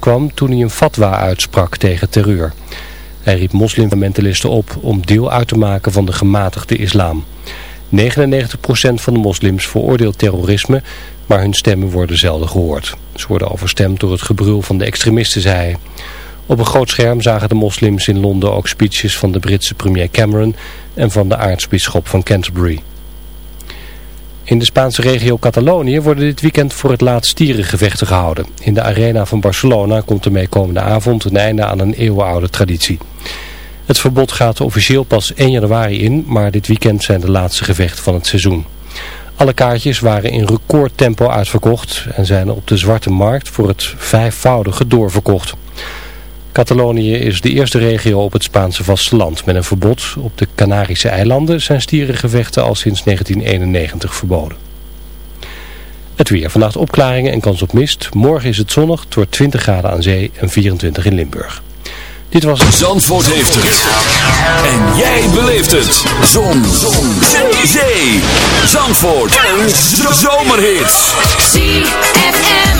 kwam toen hij een fatwa uitsprak tegen terreur. Hij riep moslimfundamentalisten op om deel uit te maken van de gematigde islam. 99% van de moslims veroordeelt terrorisme, maar hun stemmen worden zelden gehoord. Ze worden overstemd door het gebrul van de extremisten, zei hij. Op een groot scherm zagen de moslims in Londen ook speeches van de Britse premier Cameron en van de aartsbisschop van Canterbury. In de Spaanse regio Catalonië worden dit weekend voor het laatst stierengevechten gehouden. In de arena van Barcelona komt ermee komende avond een einde aan een eeuwenoude traditie. Het verbod gaat officieel pas 1 januari in, maar dit weekend zijn de laatste gevechten van het seizoen. Alle kaartjes waren in recordtempo uitverkocht en zijn op de zwarte markt voor het vijfvoudige doorverkocht. Catalonië is de eerste regio op het Spaanse vasteland met een verbod. Op de Canarische eilanden zijn stierengevechten al sinds 1991 verboden. Het weer. Vannacht opklaringen en kans op mist. Morgen is het zonnig. Wordt 20 graden aan zee en 24 in Limburg. Dit was... Zandvoort heeft het. En jij beleeft het. Zon. Zon. Zee. Zandvoort. En zomerhits. ZFM.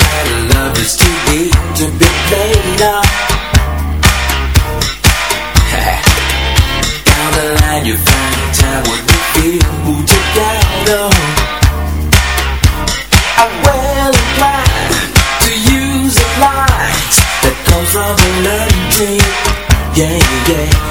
yeah, yeah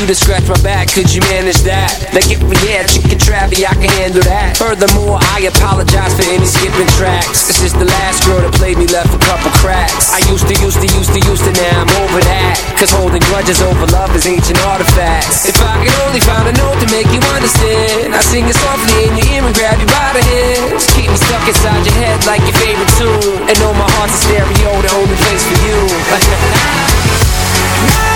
you to scratch my back, could you manage that? Like if we had check it Travie, I can handle that. Furthermore, I apologize for any skipping tracks. This is the last girl that played me left a couple cracks. I used to, used to, used to, used to, now I'm over that. Cause holding grudges over love is ancient artifacts. If I could only find a note to make you understand I sing it softly in your ear and grab you by the hands Keep me stuck inside your head like your favorite tune. And know my heart heart's a stereo, the only place for you.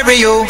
Stereo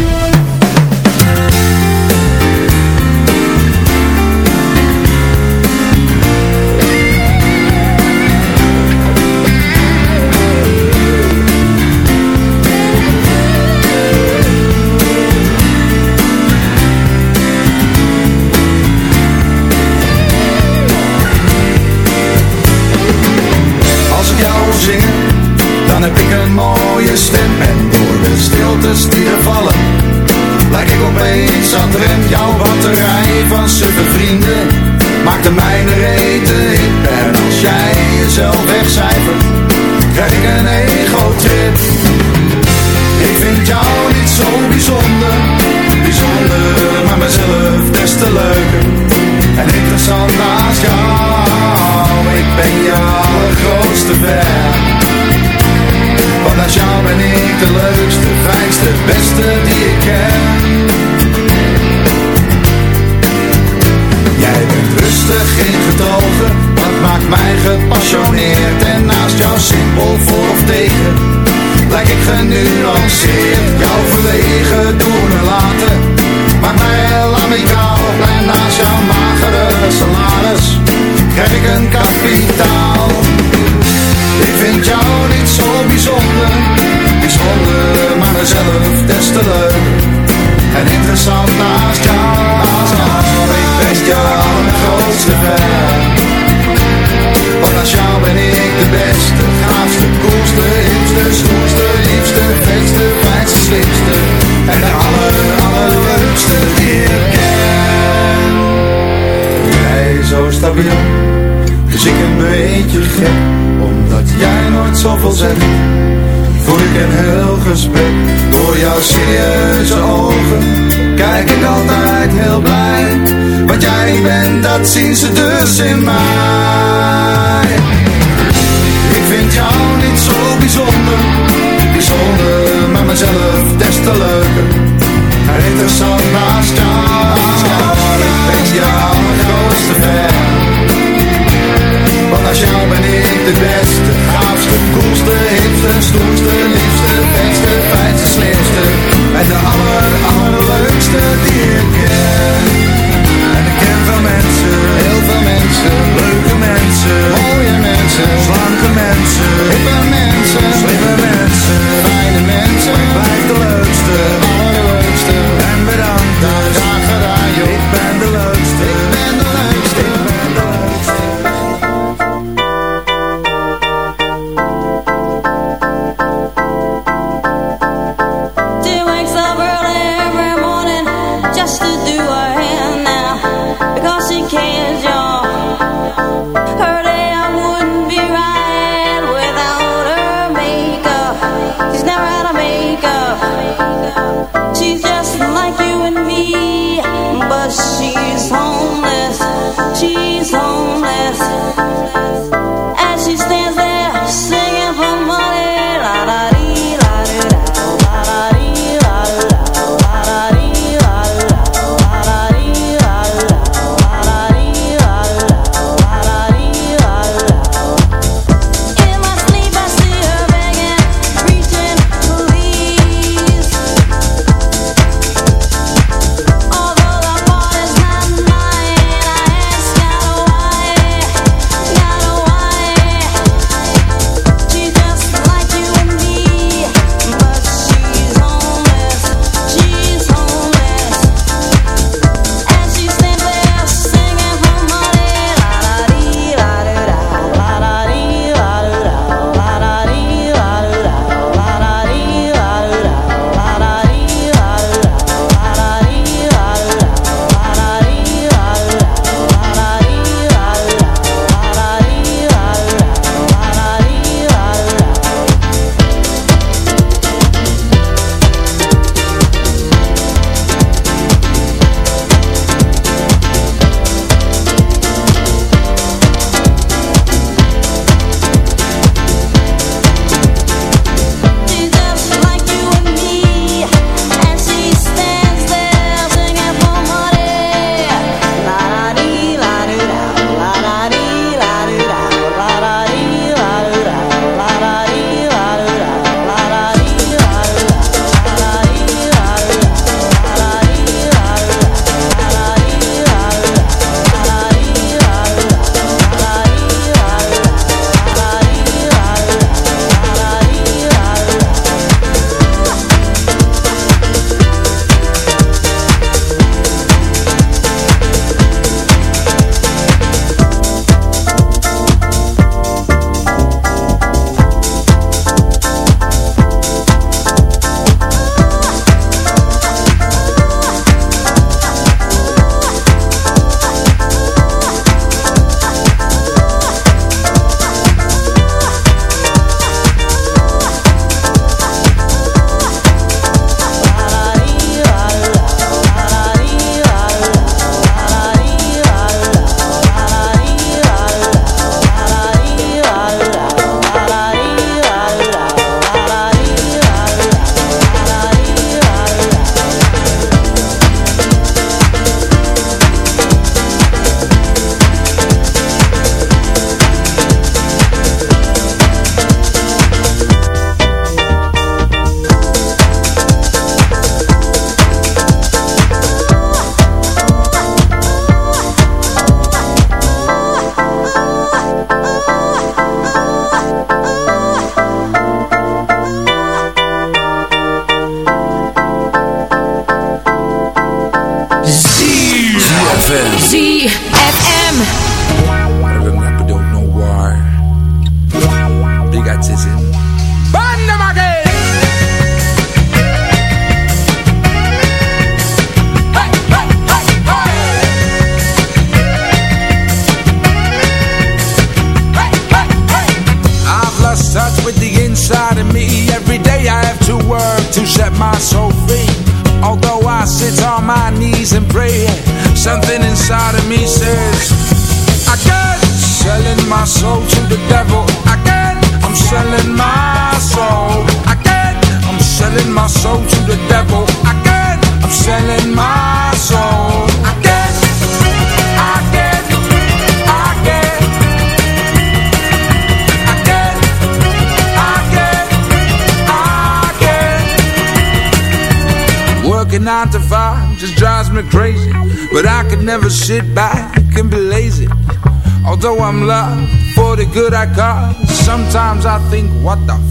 Sometimes I think, what the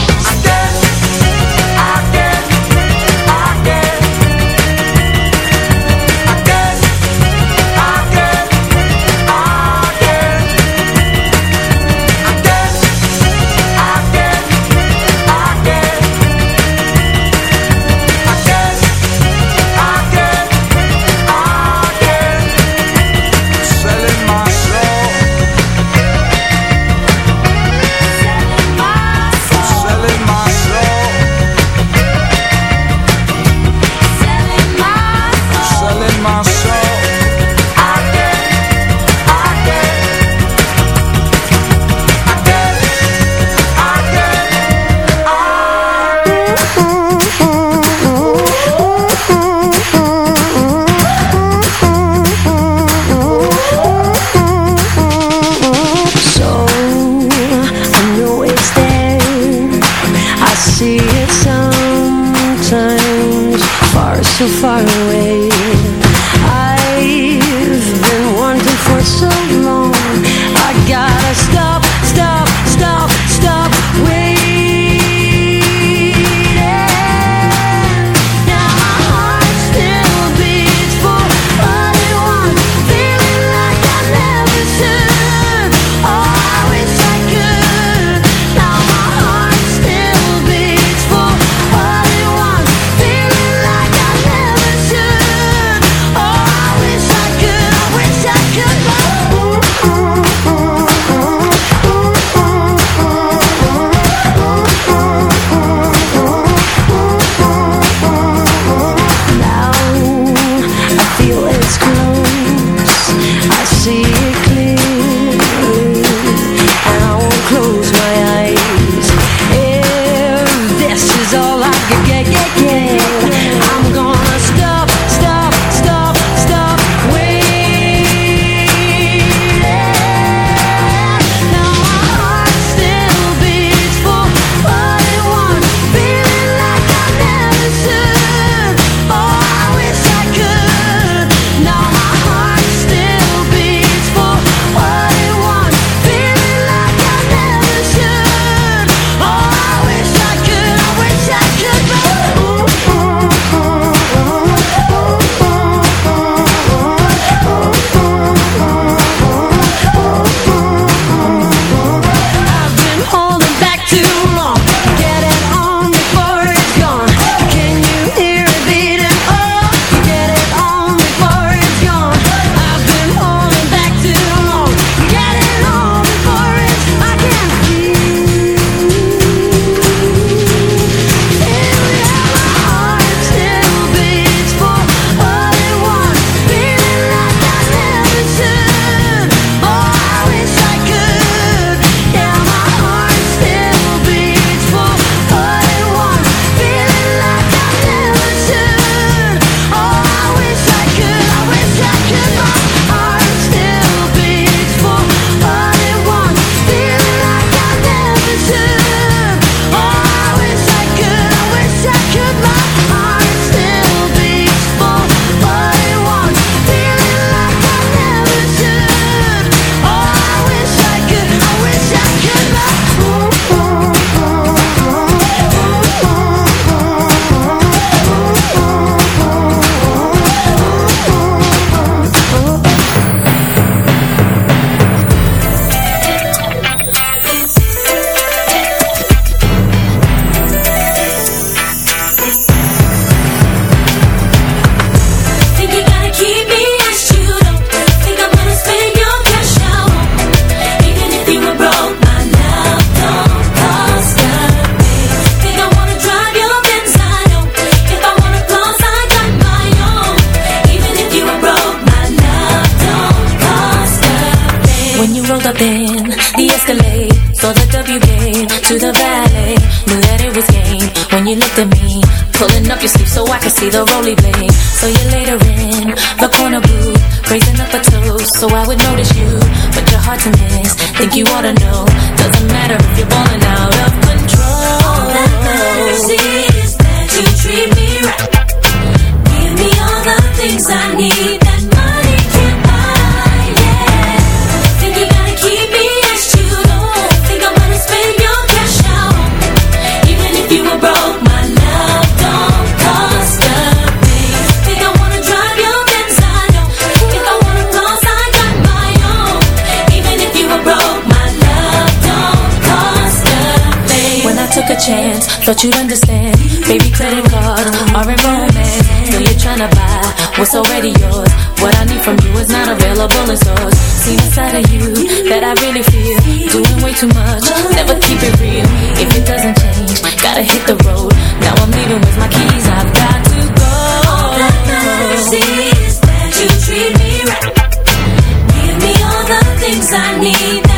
I can see the rolly bling. So you're later in the corner booth, raising up a toast. So I would notice you, but your heart's a mess. Think you ought to know, doesn't matter if you're balling out of control. All that matters is that you treat me right. Give me all the things I need. Thought you'd understand. Baby credit card Our romance. Still you're trying to buy What's already yours. What I need from you Is not available in stores See inside of you That I really feel. Doing way too much Never keep it real. If it doesn't change Gotta hit the road. Now I'm leaving with my keys I've got to go. All that I see is that you treat me right. Give me all the things I need.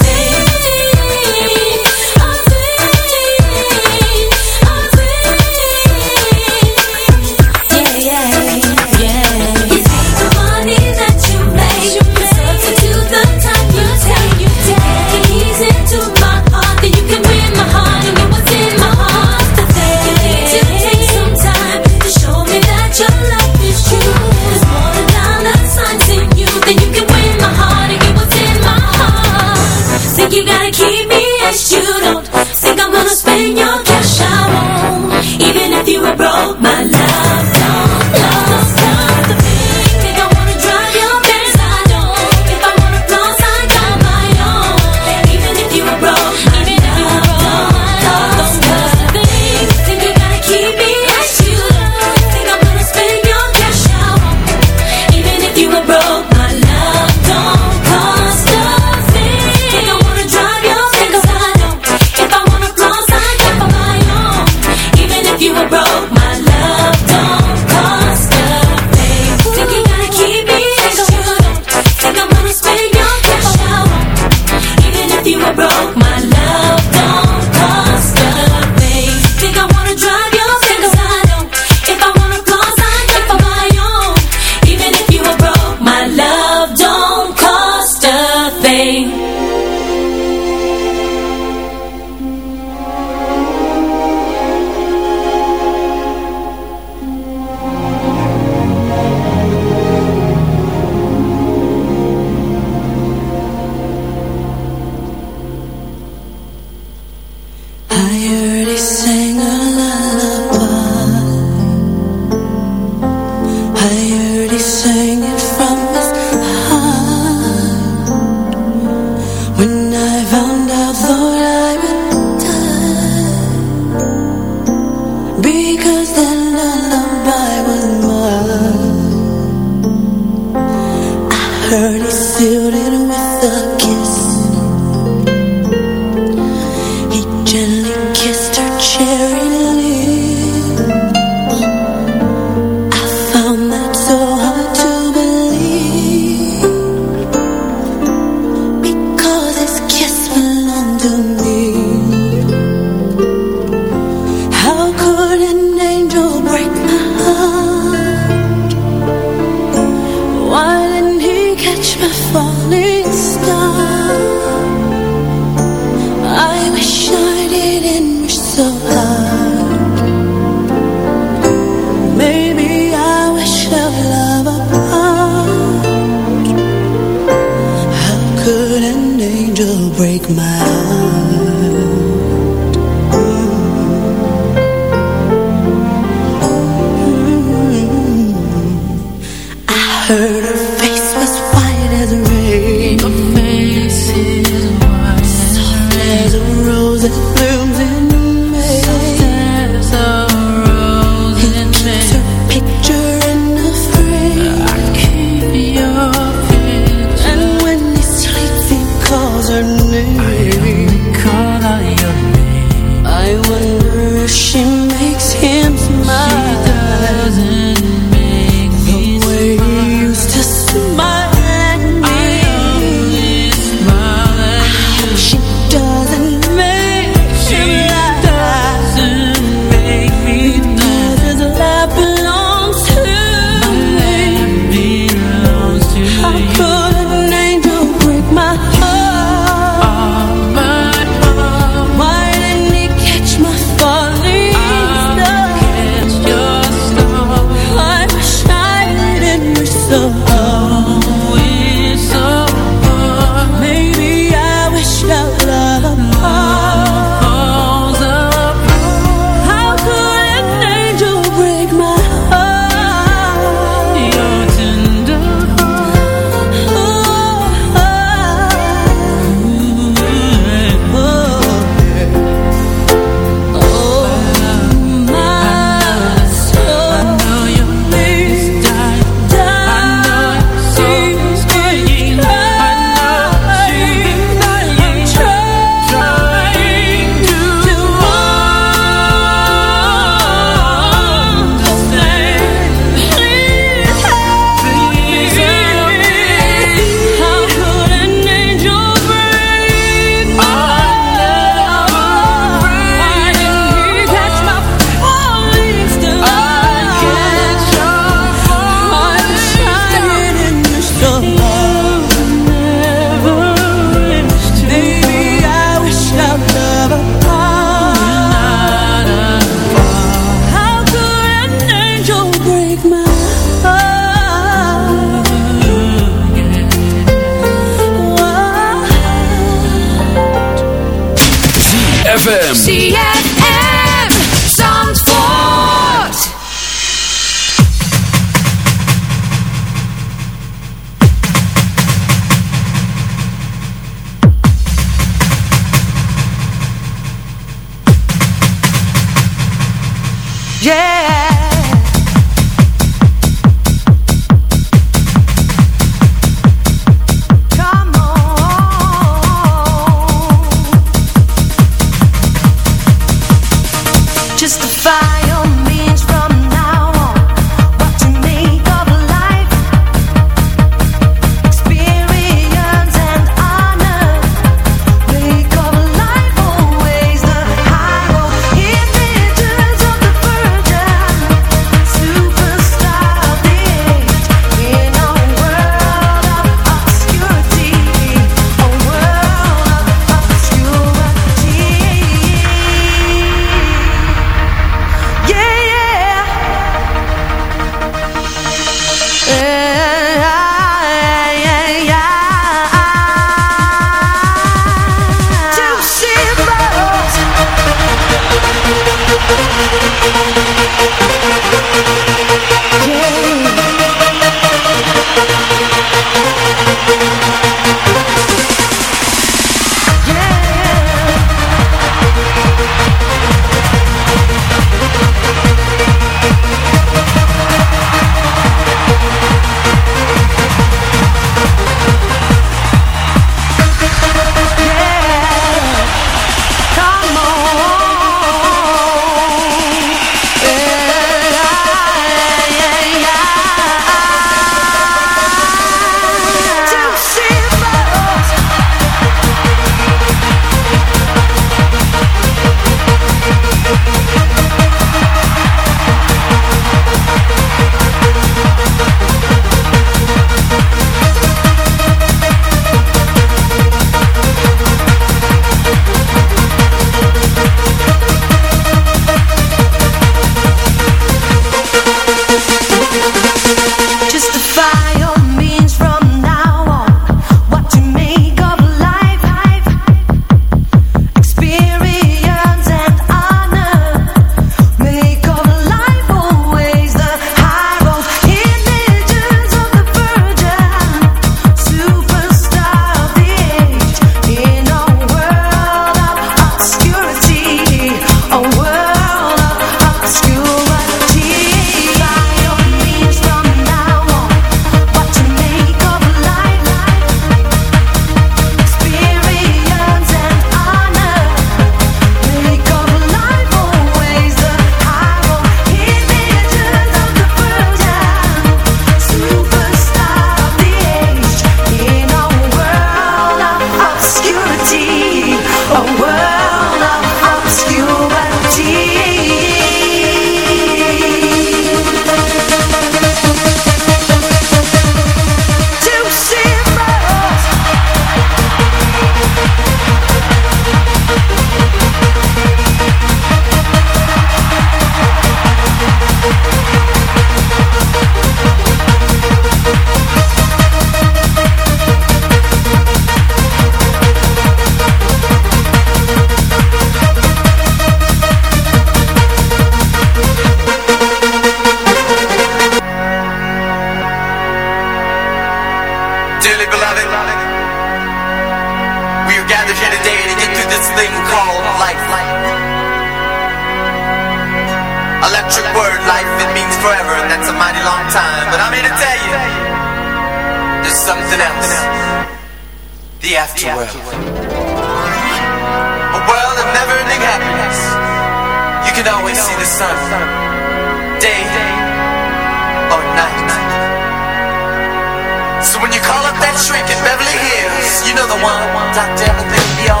Doctor, everything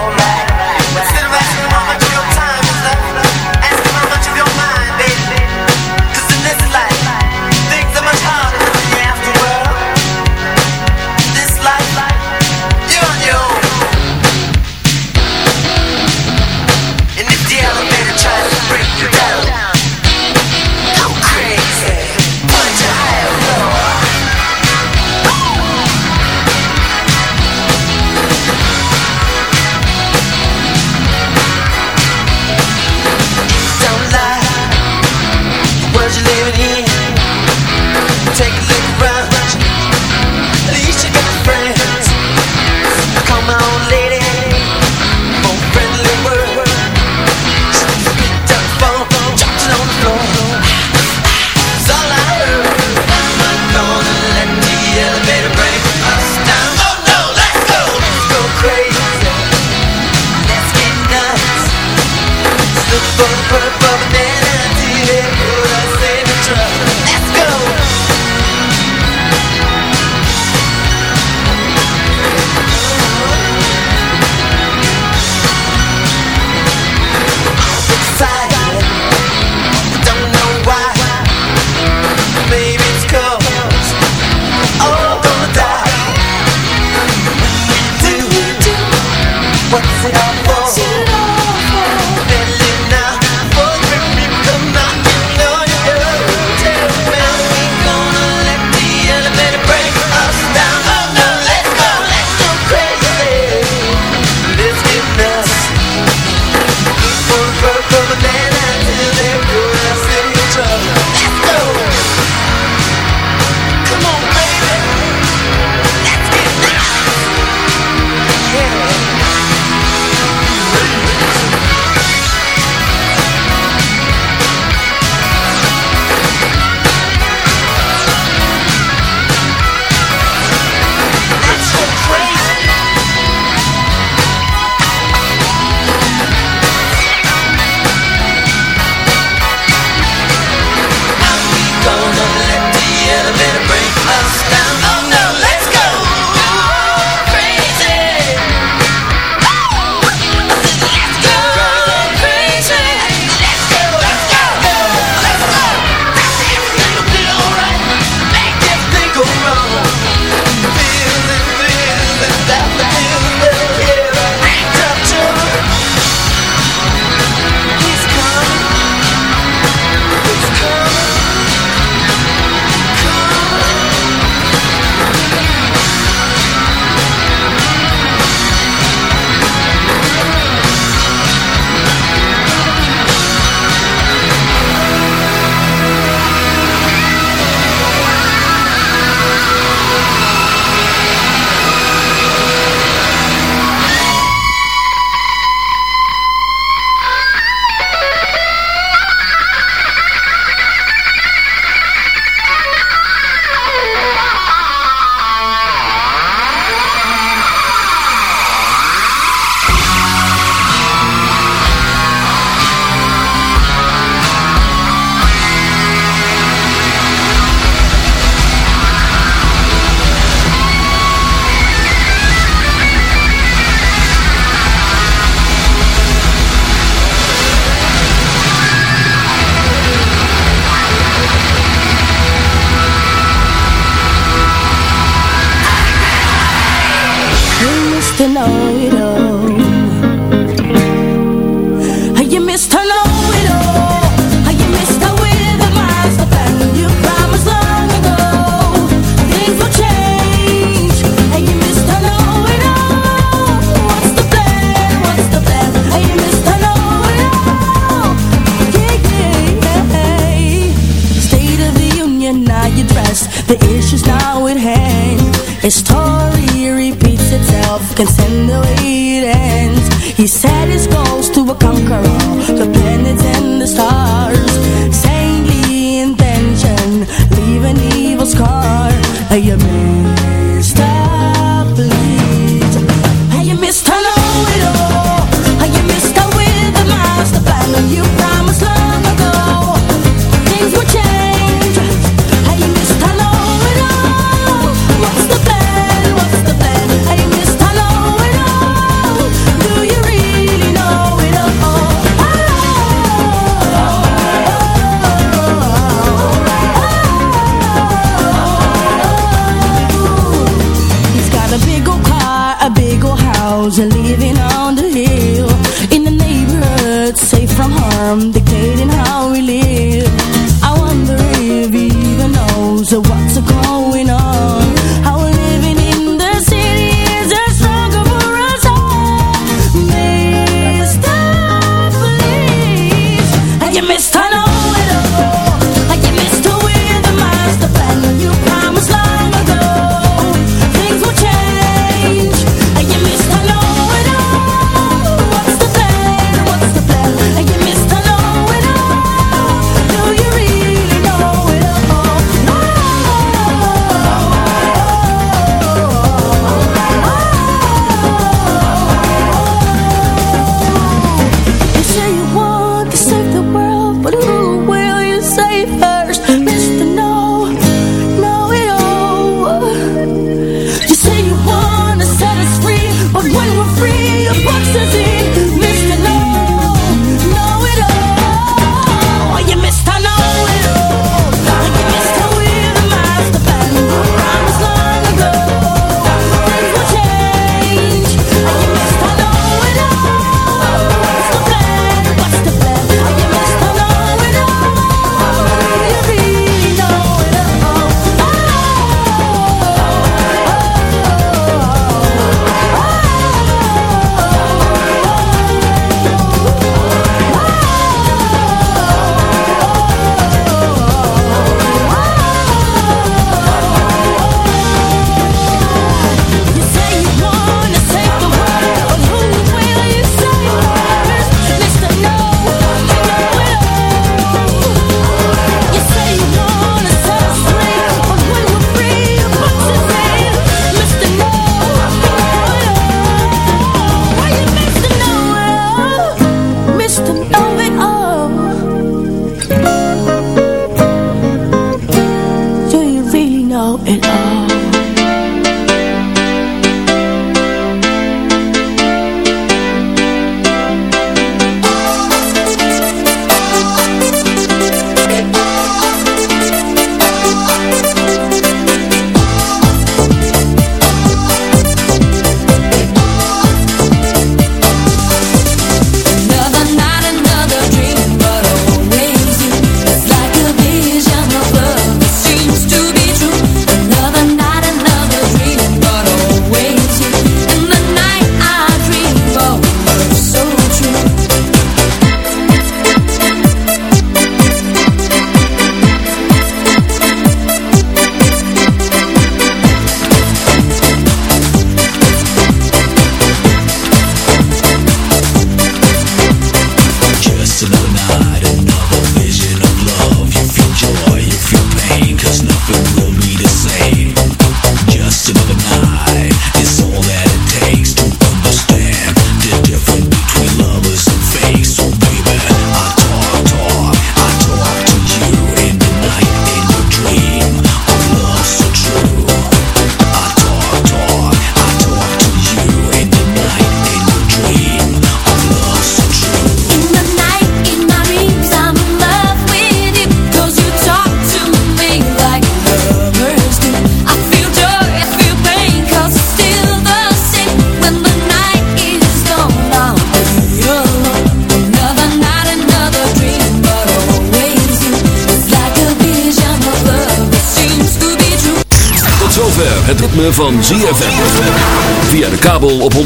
van ZFM. Via de kabel op 104.5.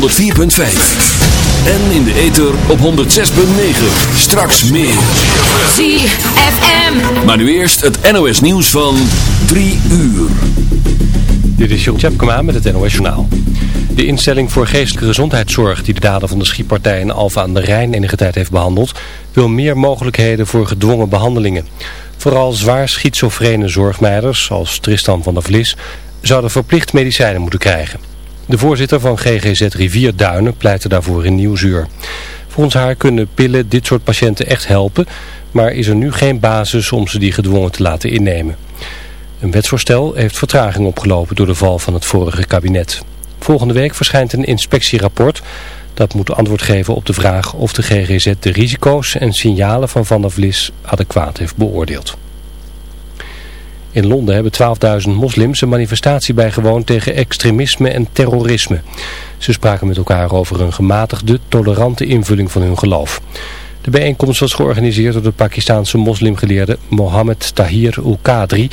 En in de ether op 106.9. Straks meer. ZFM. Maar nu eerst het NOS nieuws van 3 uur. Dit is Jeroen Tjepkema met het NOS Journaal. De instelling voor geestelijke gezondheidszorg die de daden van de schietpartij in Alfa aan de Rijn enige tijd heeft behandeld, wil meer mogelijkheden voor gedwongen behandelingen. Vooral zwaar schizofrene zorgmeiders, als Tristan van der Vlis, zouden verplicht medicijnen moeten krijgen. De voorzitter van GGZ Rivierduinen pleitte daarvoor in Nieuwsuur. Volgens haar kunnen pillen dit soort patiënten echt helpen, maar is er nu geen basis om ze die gedwongen te laten innemen. Een wetsvoorstel heeft vertraging opgelopen door de val van het vorige kabinet. Volgende week verschijnt een inspectierapport. Dat moet antwoord geven op de vraag of de GGZ de risico's en signalen van Van der Vlis adequaat heeft beoordeeld. In Londen hebben 12.000 moslims een manifestatie bijgewoond tegen extremisme en terrorisme. Ze spraken met elkaar over een gematigde, tolerante invulling van hun geloof. De bijeenkomst was georganiseerd door de Pakistaanse moslimgeleerde Mohammed Tahir Ul-Qadri,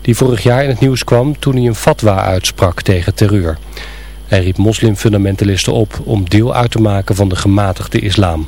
die vorig jaar in het nieuws kwam toen hij een fatwa uitsprak tegen terreur. Hij riep moslimfundamentalisten op om deel uit te maken van de gematigde islam.